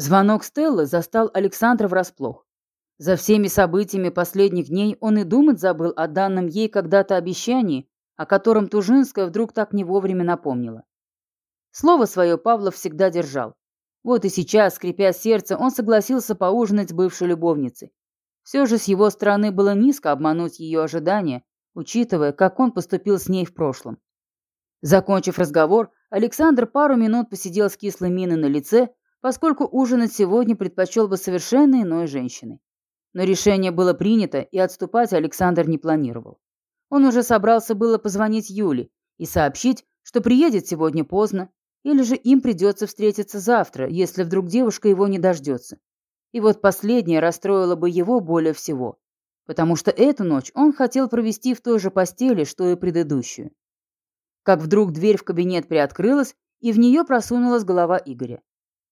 Звонок Стеллы застал Александра врасплох. За всеми событиями последних дней он и думать забыл о данном ей когда-то обещании, о котором Тужинская вдруг так не вовремя напомнила. Слово свое Павлов всегда держал. Вот и сейчас, скрипя сердце, он согласился поужинать с бывшей любовницей. Все же с его стороны было низко обмануть ее ожидания, учитывая, как он поступил с ней в прошлом. Закончив разговор, Александр пару минут посидел с кислой миной на лице, поскольку ужинать сегодня предпочел бы совершенно иной женщиной. Но решение было принято, и отступать Александр не планировал. Он уже собрался было позвонить Юле и сообщить, что приедет сегодня поздно, или же им придется встретиться завтра, если вдруг девушка его не дождется. И вот последнее расстроило бы его более всего, потому что эту ночь он хотел провести в той же постели, что и предыдущую. Как вдруг дверь в кабинет приоткрылась, и в нее просунулась голова Игоря.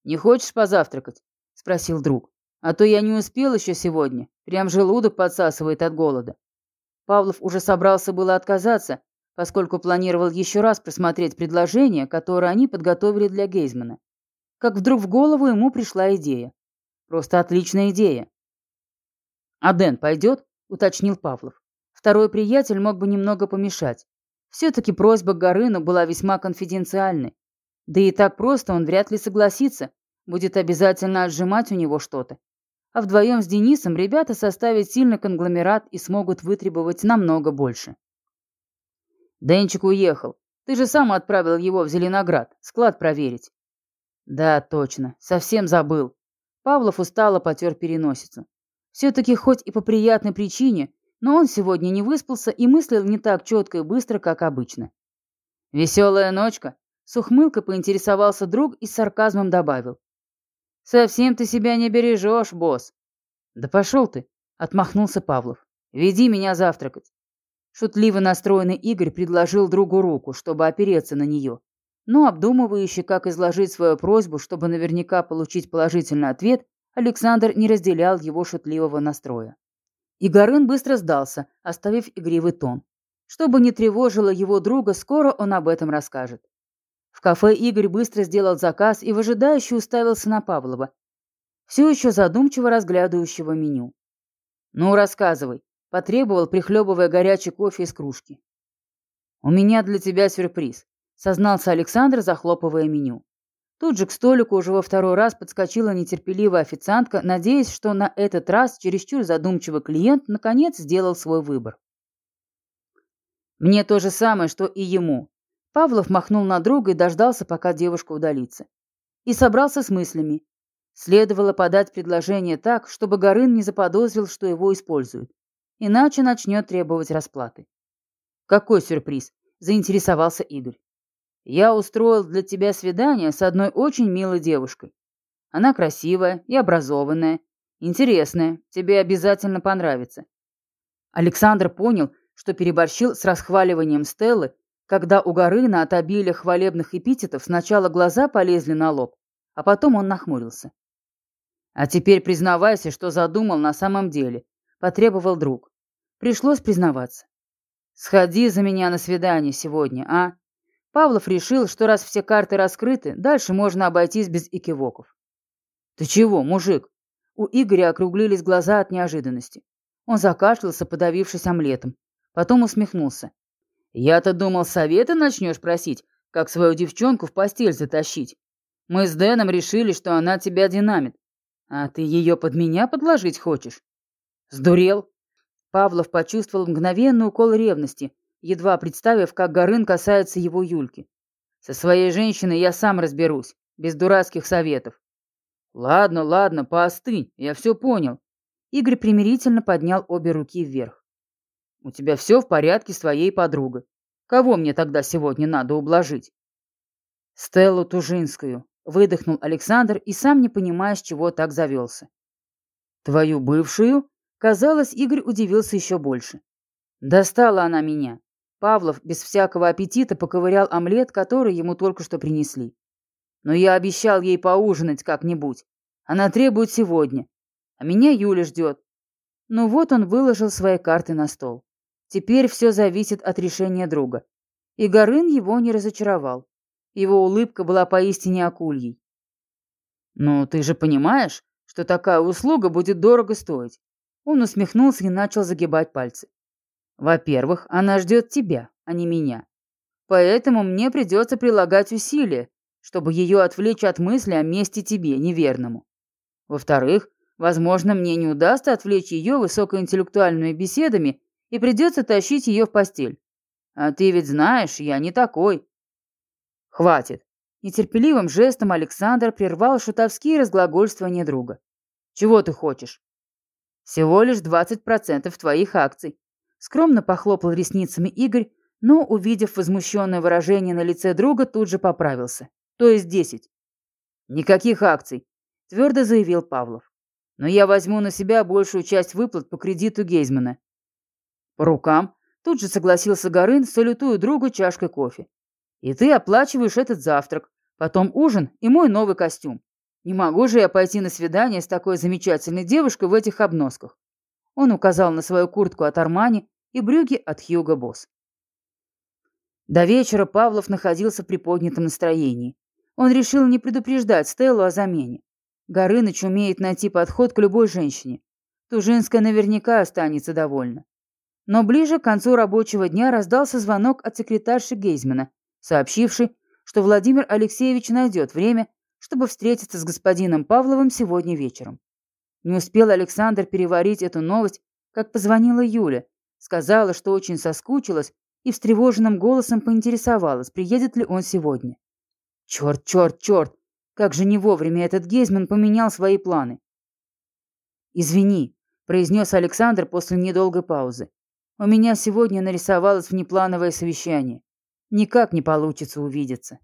«Не хочешь позавтракать?» – спросил друг. «А то я не успел еще сегодня. Прям желудок подсасывает от голода». Павлов уже собрался было отказаться, поскольку планировал еще раз просмотреть предложение, которое они подготовили для Гейзмана. Как вдруг в голову ему пришла идея. Просто отличная идея. «А Дэн пойдет?» – уточнил Павлов. Второй приятель мог бы немного помешать. Все-таки просьба Горыну была весьма конфиденциальной. Да и так просто он вряд ли согласится, будет обязательно отжимать у него что-то. А вдвоем с Денисом ребята составят сильный конгломерат и смогут вытребовать намного больше. Денчик уехал. Ты же сам отправил его в Зеленоград, склад проверить. Да, точно, совсем забыл. Павлов устало потер переносицу. Все-таки хоть и по приятной причине, но он сегодня не выспался и мыслил не так четко и быстро, как обычно. «Веселая ночка», с ухмылкой поинтересовался друг и с сарказмом добавил. «Совсем ты себя не бережешь, босс». «Да пошел ты», — отмахнулся Павлов. «Веди меня завтракать». Шутливо настроенный Игорь предложил другу руку, чтобы опереться на нее. Но обдумывающий, как изложить свою просьбу, чтобы наверняка получить положительный ответ, Александр не разделял его шутливого настроя. Игорын быстро сдался, оставив игривый тон. Чтобы не тревожило его друга, скоро он об этом расскажет. В кафе Игорь быстро сделал заказ и выжидающе уставился на Павлова, все еще задумчиво разглядывающего меню. «Ну, рассказывай», — потребовал, прихлебывая горячий кофе из кружки. «У меня для тебя сюрприз», — сознался Александр, захлопывая меню. Тут же к столику уже во второй раз подскочила нетерпеливая официантка, надеясь, что на этот раз чересчур задумчивый клиент наконец сделал свой выбор. «Мне то же самое, что и ему», Павлов махнул на друга и дождался, пока девушка удалится. И собрался с мыслями. Следовало подать предложение так, чтобы Горын не заподозрил, что его используют. Иначе начнет требовать расплаты. «Какой сюрприз?» – заинтересовался Игорь. «Я устроил для тебя свидание с одной очень милой девушкой. Она красивая и образованная, интересная, тебе обязательно понравится». Александр понял, что переборщил с расхваливанием Стеллы когда у Горына от обилия хвалебных эпитетов сначала глаза полезли на лоб, а потом он нахмурился. «А теперь признавайся, что задумал на самом деле», — потребовал друг. Пришлось признаваться. «Сходи за меня на свидание сегодня, а?» Павлов решил, что раз все карты раскрыты, дальше можно обойтись без экивоков. «Ты чего, мужик?» У Игоря округлились глаза от неожиданности. Он закашлялся, подавившись омлетом. Потом усмехнулся. Я-то думал, совета начнешь просить, как свою девчонку в постель затащить. Мы с Дэном решили, что она тебя динамит. А ты ее под меня подложить хочешь? Сдурел? Павлов почувствовал мгновенный укол ревности, едва представив, как Горын касается его Юльки. Со своей женщиной я сам разберусь, без дурацких советов. Ладно, ладно, поостынь, я все понял. Игорь примирительно поднял обе руки вверх. У тебя все в порядке с твоей подругой. Кого мне тогда сегодня надо ублажить? Стеллу Тужинскую, выдохнул Александр и сам не понимая, с чего так завелся. Твою бывшую? Казалось, Игорь удивился еще больше. Достала она меня. Павлов без всякого аппетита поковырял омлет, который ему только что принесли. Но я обещал ей поужинать как-нибудь. Она требует сегодня. А меня Юля ждет. Ну вот он выложил свои карты на стол. Теперь все зависит от решения друга. И Горын его не разочаровал. Его улыбка была поистине акульей. «Ну, ты же понимаешь, что такая услуга будет дорого стоить?» Он усмехнулся и начал загибать пальцы. «Во-первых, она ждет тебя, а не меня. Поэтому мне придется прилагать усилия, чтобы ее отвлечь от мысли о месте тебе, неверному. Во-вторых, возможно, мне не удастся отвлечь ее высокоинтеллектуальными беседами и придется тащить ее в постель. А ты ведь знаешь, я не такой. Хватит. Нетерпеливым жестом Александр прервал шутовские разглагольствования друга. Чего ты хочешь? Всего лишь 20% твоих акций. Скромно похлопал ресницами Игорь, но, увидев возмущенное выражение на лице друга, тут же поправился. То есть 10. Никаких акций, твердо заявил Павлов. Но я возьму на себя большую часть выплат по кредиту Гейзмана. По рукам тут же согласился Горын, салютуя другу чашкой кофе. И ты оплачиваешь этот завтрак, потом ужин и мой новый костюм. Не могу же я пойти на свидание с такой замечательной девушкой в этих обносках. Он указал на свою куртку от Армани и брюки от Хьюго Босс. До вечера Павлов находился в приподнятом настроении. Он решил не предупреждать Стеллу о замене. Горыныч умеет найти подход к любой женщине. Тужинская наверняка останется довольна. Но ближе к концу рабочего дня раздался звонок от секретарши Гейзмана, сообщивший, что Владимир Алексеевич найдет время, чтобы встретиться с господином Павловым сегодня вечером. Не успел Александр переварить эту новость, как позвонила Юля, сказала, что очень соскучилась и встревоженным голосом поинтересовалась, приедет ли он сегодня. Черт, черт, черт! Как же не вовремя этот Гейзман поменял свои планы. «Извини», — произнес Александр после недолгой паузы. «У меня сегодня нарисовалось внеплановое совещание. Никак не получится увидеться».